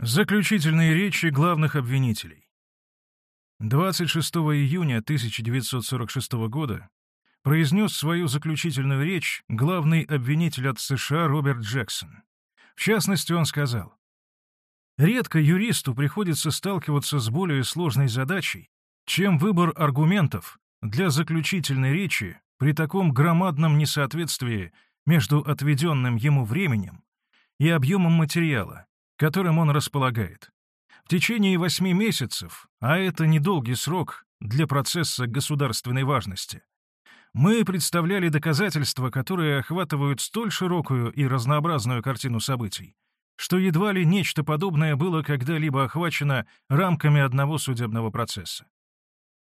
Заключительные речи главных обвинителей. 26 июня 1946 года произнес свою заключительную речь главный обвинитель от США Роберт Джексон. В частности, он сказал, «Редко юристу приходится сталкиваться с более сложной задачей, чем выбор аргументов для заключительной речи при таком громадном несоответствии между отведенным ему временем и объемом материала, которым он располагает. В течение восьми месяцев, а это недолгий срок для процесса государственной важности, мы представляли доказательства, которые охватывают столь широкую и разнообразную картину событий, что едва ли нечто подобное было когда-либо охвачено рамками одного судебного процесса.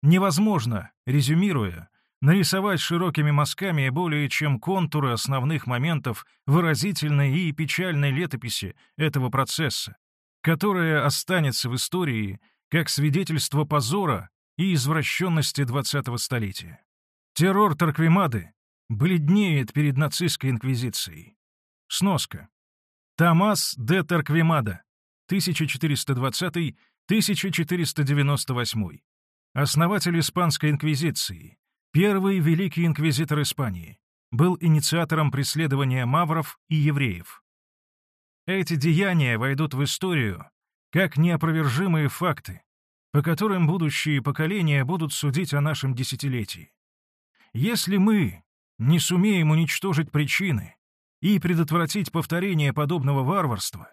Невозможно, резюмируя, нарисовать широкими мазками более чем контуры основных моментов выразительной и печальной летописи этого процесса, которая останется в истории как свидетельство позора и извращенности 20-го столетия. Террор Тарквимады бледнеет перед нацистской инквизицией. Сноска. Томас де Тарквимада, 1420-1498. Основатель Испанской инквизиции, Первый великий инквизитор Испании был инициатором преследования мавров и евреев. Эти деяния войдут в историю как неопровержимые факты, по которым будущие поколения будут судить о нашем десятилетии. Если мы не сумеем уничтожить причины и предотвратить повторение подобного варварства,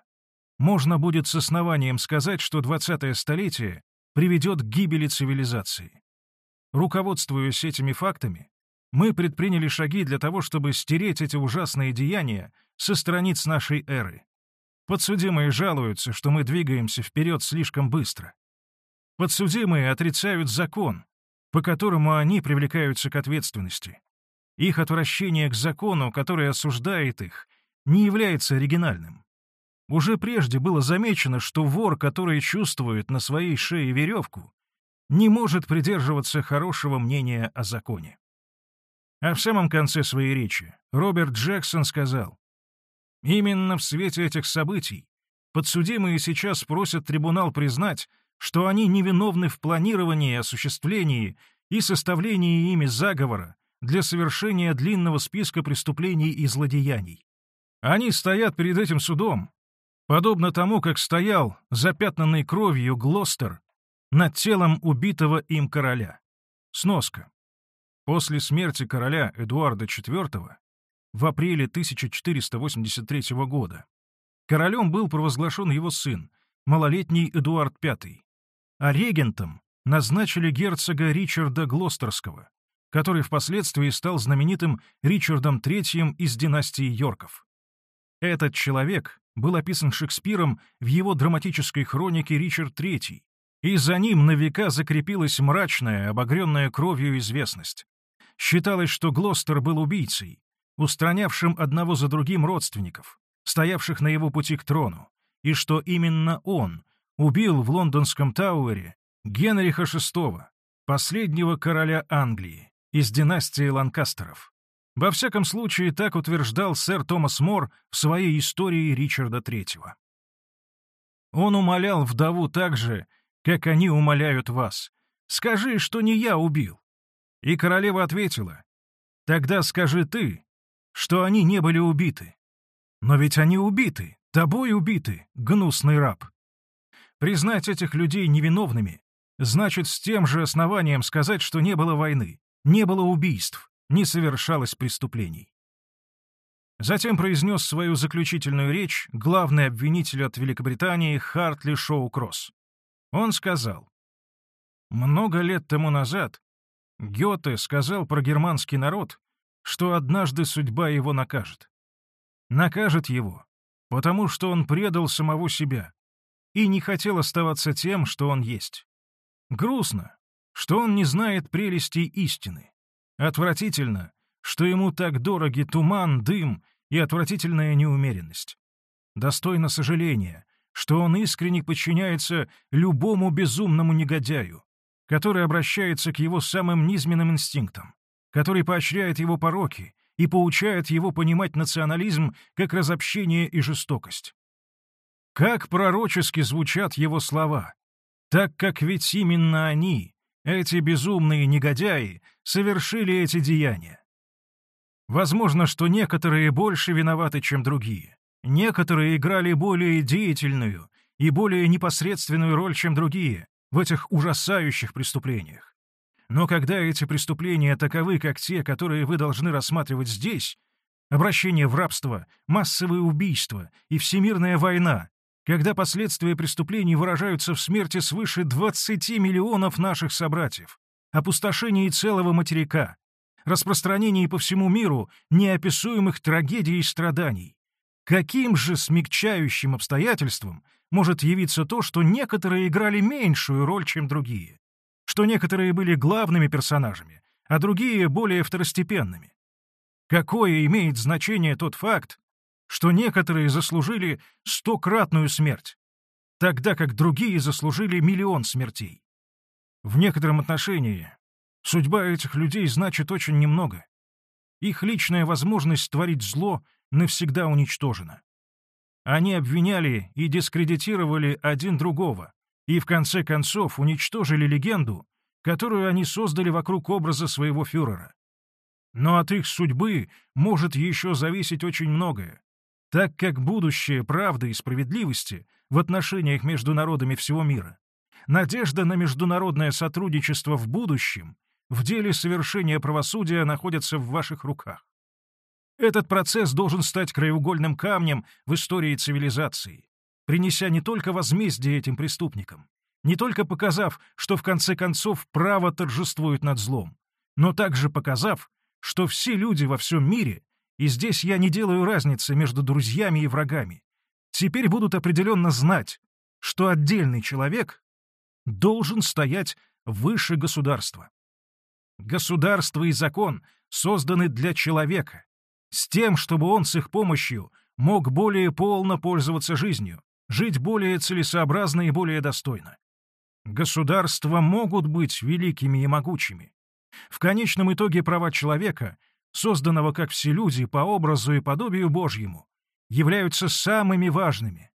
можно будет с основанием сказать, что 20-е столетие приведет к гибели цивилизации. Руководствуясь этими фактами, мы предприняли шаги для того, чтобы стереть эти ужасные деяния со страниц нашей эры. Подсудимые жалуются, что мы двигаемся вперед слишком быстро. Подсудимые отрицают закон, по которому они привлекаются к ответственности. Их отвращение к закону, который осуждает их, не является оригинальным. Уже прежде было замечено, что вор, который чувствует на своей шее веревку, не может придерживаться хорошего мнения о законе. А в самом конце своей речи Роберт Джексон сказал, «Именно в свете этих событий подсудимые сейчас просят трибунал признать, что они невиновны в планировании, осуществлении и составлении ими заговора для совершения длинного списка преступлений и злодеяний. Они стоят перед этим судом, подобно тому, как стоял запятнанный кровью Глостер над телом убитого им короля. Сноска. После смерти короля Эдуарда IV в апреле 1483 года королем был провозглашен его сын, малолетний Эдуард V, а регентом назначили герцога Ричарда Глостерского, который впоследствии стал знаменитым Ричардом III из династии Йорков. Этот человек был описан Шекспиром в его драматической хронике «Ричард III», и за ним на века закрепилась мрачная, обогренная кровью известность. Считалось, что Глостер был убийцей, устранявшим одного за другим родственников, стоявших на его пути к трону, и что именно он убил в лондонском Тауэре Генриха VI, последнего короля Англии, из династии Ланкастеров. Во всяком случае, так утверждал сэр Томас Мор в своей истории Ричарда III. Он умолял вдову также, как они умоляют вас. Скажи, что не я убил». И королева ответила, «Тогда скажи ты, что они не были убиты». «Но ведь они убиты, тобой убиты, гнусный раб». Признать этих людей невиновными значит с тем же основанием сказать, что не было войны, не было убийств, не совершалось преступлений. Затем произнес свою заключительную речь главный обвинитель от Великобритании Хартли Шоу-Кросс. Он сказал, «Много лет тому назад Гёте сказал про германский народ, что однажды судьба его накажет. Накажет его, потому что он предал самого себя и не хотел оставаться тем, что он есть. Грустно, что он не знает прелестей истины. Отвратительно, что ему так дороги туман, дым и отвратительная неумеренность. Достойно сожаления, что он искренне подчиняется любому безумному негодяю, который обращается к его самым низменным инстинктам, который поощряет его пороки и поучает его понимать национализм как разобщение и жестокость. Как пророчески звучат его слова, так как ведь именно они, эти безумные негодяи, совершили эти деяния. Возможно, что некоторые больше виноваты, чем другие. Некоторые играли более деятельную и более непосредственную роль, чем другие, в этих ужасающих преступлениях. Но когда эти преступления таковы, как те, которые вы должны рассматривать здесь, обращение в рабство, массовые убийства и всемирная война, когда последствия преступлений выражаются в смерти свыше 20 миллионов наших собратьев, опустошении целого материка, распространении по всему миру неописуемых трагедий и страданий, каким же смягчающим обстоятельством может явиться то, что некоторые играли меньшую роль, чем другие, что некоторые были главными персонажами, а другие — более второстепенными. Какое имеет значение тот факт, что некоторые заслужили стократную смерть, тогда как другие заслужили миллион смертей? В некотором отношении судьба этих людей значит очень немного. Их личная возможность творить зло навсегда уничтожена. Они обвиняли и дискредитировали один другого, и в конце концов уничтожили легенду, которую они создали вокруг образа своего фюрера. Но от их судьбы может еще зависеть очень многое, так как будущее правды и справедливости в отношениях между народами всего мира, надежда на международное сотрудничество в будущем, в деле совершения правосудия находятся в ваших руках. Этот процесс должен стать краеугольным камнем в истории цивилизации, принеся не только возмездие этим преступникам, не только показав, что в конце концов право торжествует над злом, но также показав, что все люди во всем мире, и здесь я не делаю разницы между друзьями и врагами, теперь будут определенно знать, что отдельный человек должен стоять выше государства. Государство и закон созданы для человека, с тем, чтобы он с их помощью мог более полно пользоваться жизнью, жить более целесообразно и более достойно. Государства могут быть великими и могучими. В конечном итоге права человека, созданного как все люди по образу и подобию Божьему, являются самыми важными.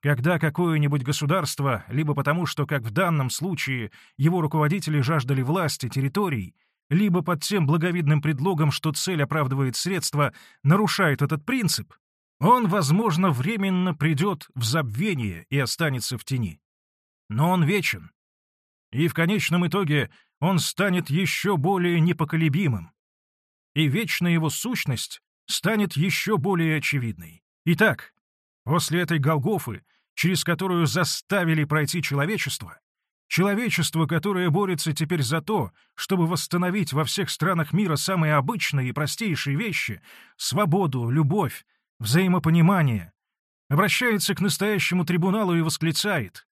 Когда какое-нибудь государство, либо потому, что, как в данном случае, его руководители жаждали власти, территорий, либо под тем благовидным предлогом, что цель оправдывает средства, нарушает этот принцип, он, возможно, временно придет в забвение и останется в тени. Но он вечен. И в конечном итоге он станет еще более непоколебимым. И вечная его сущность станет еще более очевидной. Итак, после этой Голгофы, через которую заставили пройти человечество, Человечество, которое борется теперь за то, чтобы восстановить во всех странах мира самые обычные и простейшие вещи — свободу, любовь, взаимопонимание, обращается к настоящему трибуналу и восклицает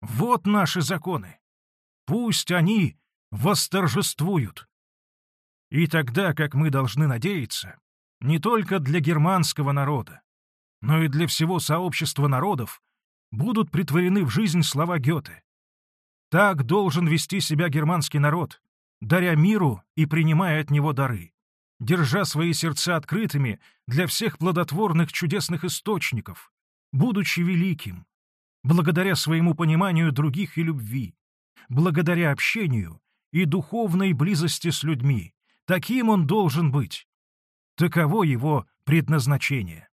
«Вот наши законы! Пусть они восторжествуют!» И тогда, как мы должны надеяться, не только для германского народа, но и для всего сообщества народов будут притворены в жизнь слова Гёте так должен вести себя германский народ, даря миру и принимая от него дары, держа свои сердца открытыми для всех плодотворных чудесных источников, будучи великим, благодаря своему пониманию других и любви, благодаря общению и духовной близости с людьми. Таким он должен быть. Таково его предназначение.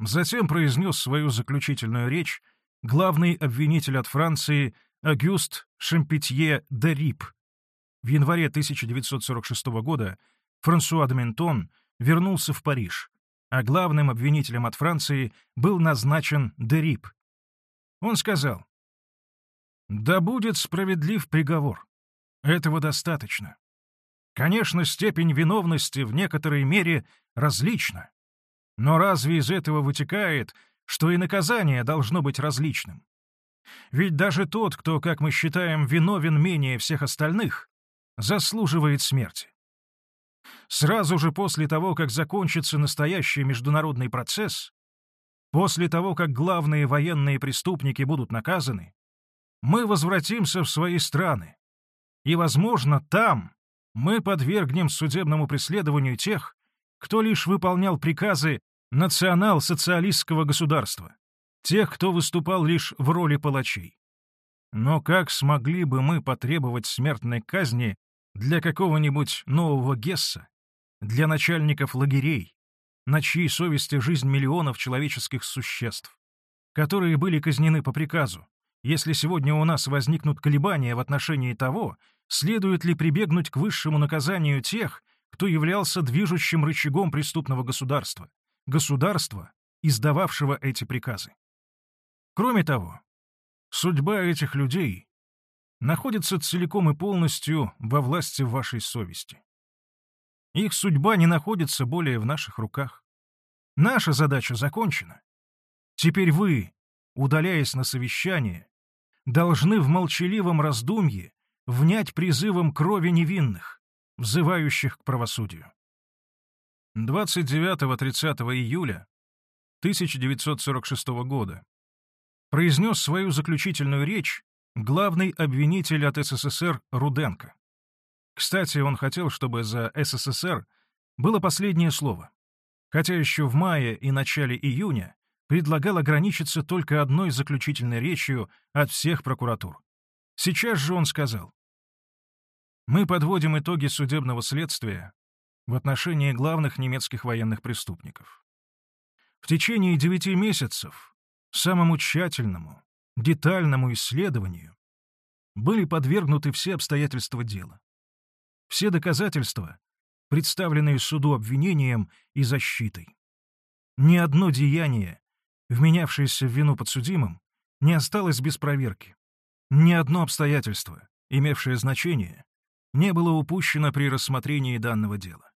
Затем произнес свою заключительную речь главный обвинитель от Франции Агюст Шампетье де Рип. В январе 1946 года Франсуа Доментон вернулся в Париж, а главным обвинителем от Франции был назначен де Рип. Он сказал, «Да будет справедлив приговор. Этого достаточно. Конечно, степень виновности в некоторой мере различна. Но разве из этого вытекает, что и наказание должно быть различным? Ведь даже тот, кто, как мы считаем, виновен менее всех остальных, заслуживает смерти. Сразу же после того, как закончится настоящий международный процесс, после того, как главные военные преступники будут наказаны, мы возвратимся в свои страны, и, возможно, там мы подвергнем судебному преследованию тех, кто лишь выполнял приказы национал-социалистского государства, тех, кто выступал лишь в роли палачей. Но как смогли бы мы потребовать смертной казни для какого-нибудь нового Гесса, для начальников лагерей, на чьей совести жизнь миллионов человеческих существ, которые были казнены по приказу, если сегодня у нас возникнут колебания в отношении того, следует ли прибегнуть к высшему наказанию тех, кто являлся движущим рычагом преступного государства, государства, издававшего эти приказы. Кроме того, судьба этих людей находится целиком и полностью во власти вашей совести. Их судьба не находится более в наших руках. Наша задача закончена. Теперь вы, удаляясь на совещание, должны в молчаливом раздумье внять призывом крови невинных, взывающих к правосудию. 29-30 июля 1946 года произнес свою заключительную речь главный обвинитель от СССР Руденко. Кстати, он хотел, чтобы за СССР было последнее слово, хотя еще в мае и начале июня предлагал ограничиться только одной заключительной речью от всех прокуратур. Сейчас же он сказал, «Мы подводим итоги судебного следствия в отношении главных немецких военных преступников. В течение девяти месяцев самому тщательному, детальному исследованию были подвергнуты все обстоятельства дела. Все доказательства, представленные суду обвинением и защитой. Ни одно деяние, вменявшееся в вину подсудимым, не осталось без проверки. Ни одно обстоятельство, имевшее значение, не было упущено при рассмотрении данного дела.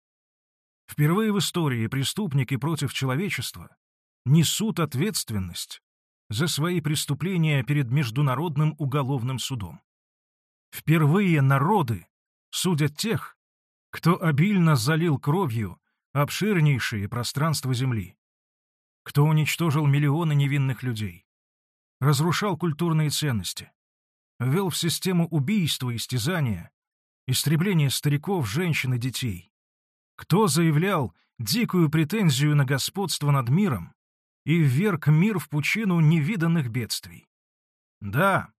Впервые в истории преступники против человечества несут ответственность за свои преступления перед Международным уголовным судом. Впервые народы судят тех, кто обильно залил кровью обширнейшие пространства Земли, кто уничтожил миллионы невинных людей, разрушал культурные ценности, ввел в систему убийства и истязания, истребление стариков, женщин и детей, кто заявлял дикую претензию на господство над миром и вверг мир в пучину невиданных бедствий. Да,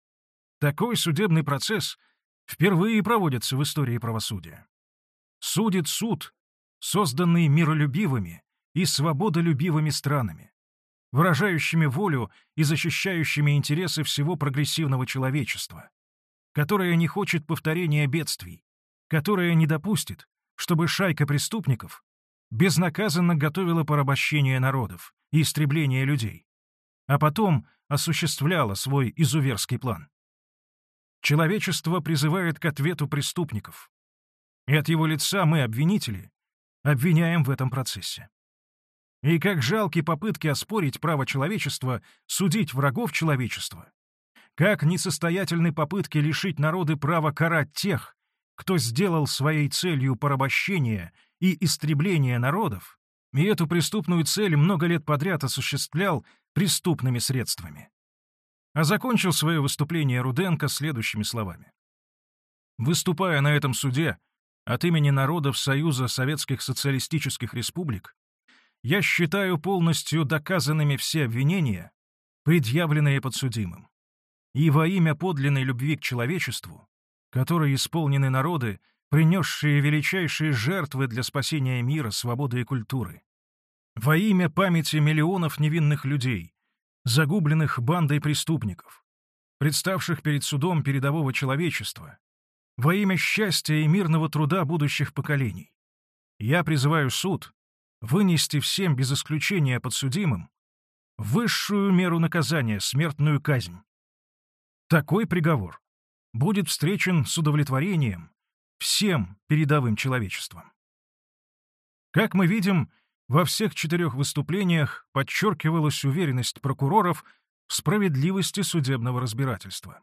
такой судебный процесс впервые проводится в истории правосудия. Судит суд, созданный миролюбивыми и свободолюбивыми странами, выражающими волю и защищающими интересы всего прогрессивного человечества, которое не хочет повторения бедствий, которое не допустит, чтобы шайка преступников безнаказанно готовила порабощение народов и истребление людей, а потом осуществляла свой изуверский план. Человечество призывает к ответу преступников. И от его лица мы, обвинители, обвиняем в этом процессе. И как жалкие попытки оспорить право человечества судить врагов человечества, как несостоятельны попытки лишить народы права карать тех, кто сделал своей целью порабощение и истребление народов, и эту преступную цель много лет подряд осуществлял преступными средствами а закончил свое выступление Руденко следующими словами. «Выступая на этом суде от имени народов Союза Советских Социалистических Республик, я считаю полностью доказанными все обвинения, предъявленные подсудимым. И во имя подлинной любви к человечеству, которой исполнены народы, принесшие величайшие жертвы для спасения мира, свободы и культуры. Во имя памяти миллионов невинных людей, загубленных бандой преступников, представших перед судом передового человечества, во имя счастья и мирного труда будущих поколений. Я призываю суд вынести всем без исключения подсудимым высшую меру наказания — смертную казнь. Такой приговор будет встречен с удовлетворением всем передовым человечеством. Как мы видим, во всех четырех выступлениях подчеркивалась уверенность прокуроров в справедливости судебного разбирательства.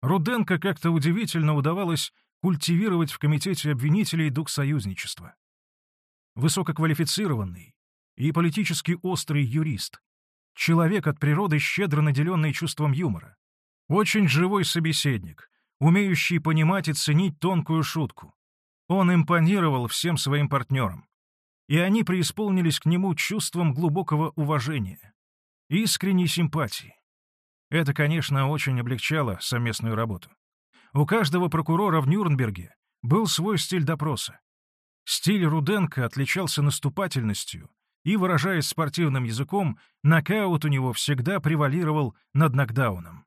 Руденко как-то удивительно удавалось культивировать в комитете обвинителей дух союзничества. Высококвалифицированный и политически острый юрист, человек от природы щедро наделенный чувством юмора, очень живой собеседник, умеющий понимать и ценить тонкую шутку. Он импонировал всем своим партнерам и они преисполнились к нему чувством глубокого уважения. искренней симпатии. Это, конечно, очень облегчало совместную работу. У каждого прокурора в Нюрнберге был свой стиль допроса. Стиль Руденко отличался наступательностью, и, выражаясь спортивным языком, нокаут у него всегда превалировал над нокдауном.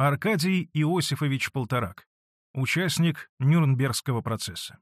Аркадий Иосифович Полторак, участник Нюрнбергского процесса.